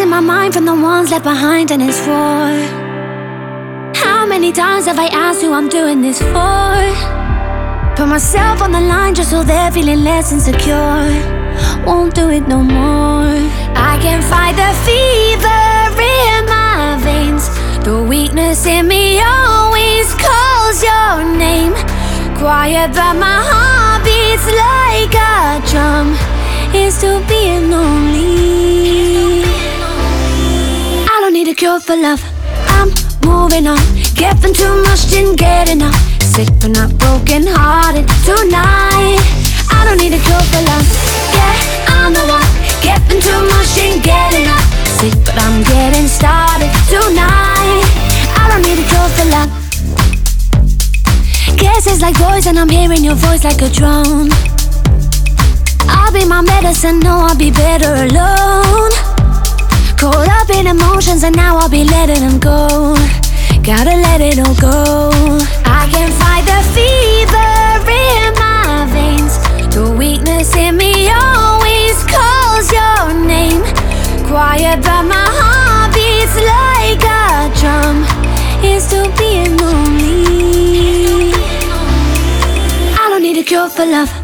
In my mind from the ones left behind, and it's for. How many times have I asked who I'm doing this for? Put myself on the line just so they're feeling less insecure. Won't do it no more. I can fight the fever in my veins. The weakness in me always calls your name. Quiet, but my heart beats like a drum. It's still being lonely. Cure for love. I'm moving on. Giving too much, didn't get enough. Sick but not broken hearted tonight. I don't need a cure for love. Yeah, I'm the one. Giving too much, didn't get enough. Sick but I'm getting started tonight. I don't need a cure for love. Guess it's like poison. I'm hearing your voice like a drone. I'll be my medicine, no, I'll be better alone. Caught up in emotions, and now I'll be letting them go. Gotta let it all go. I can fight the fever in my veins. The weakness in me always calls your name. Quiet, but my heart beats like a drum. It's still being lonely. I don't need a cure for love.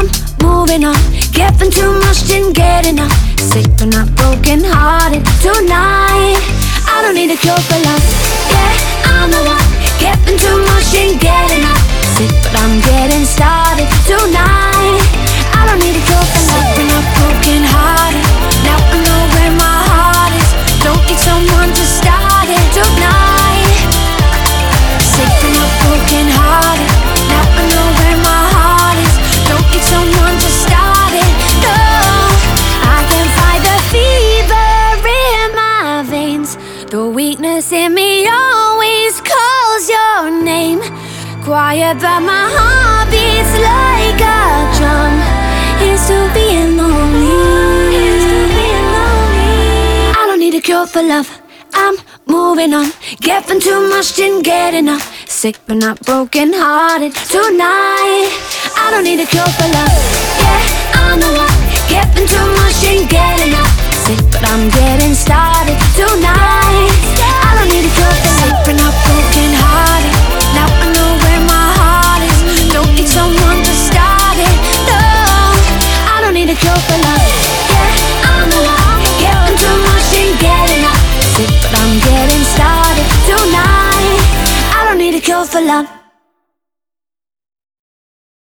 I'm moving on. Giving too much, didn't get enough. Sick but not broken hearted tonight. I don't need a cure for love. Weakness in me always calls your name. Quiet, but my heart beats like a drum. It's still being lonely. I don't need a cure for love. I'm moving on. Giving too much, didn't get enough. Sick but not broken hearted tonight. I don't need a cure for love. Yeah, I'm the one. Giving too much, didn't get enough. Sick but I'm getting started tonight. for love.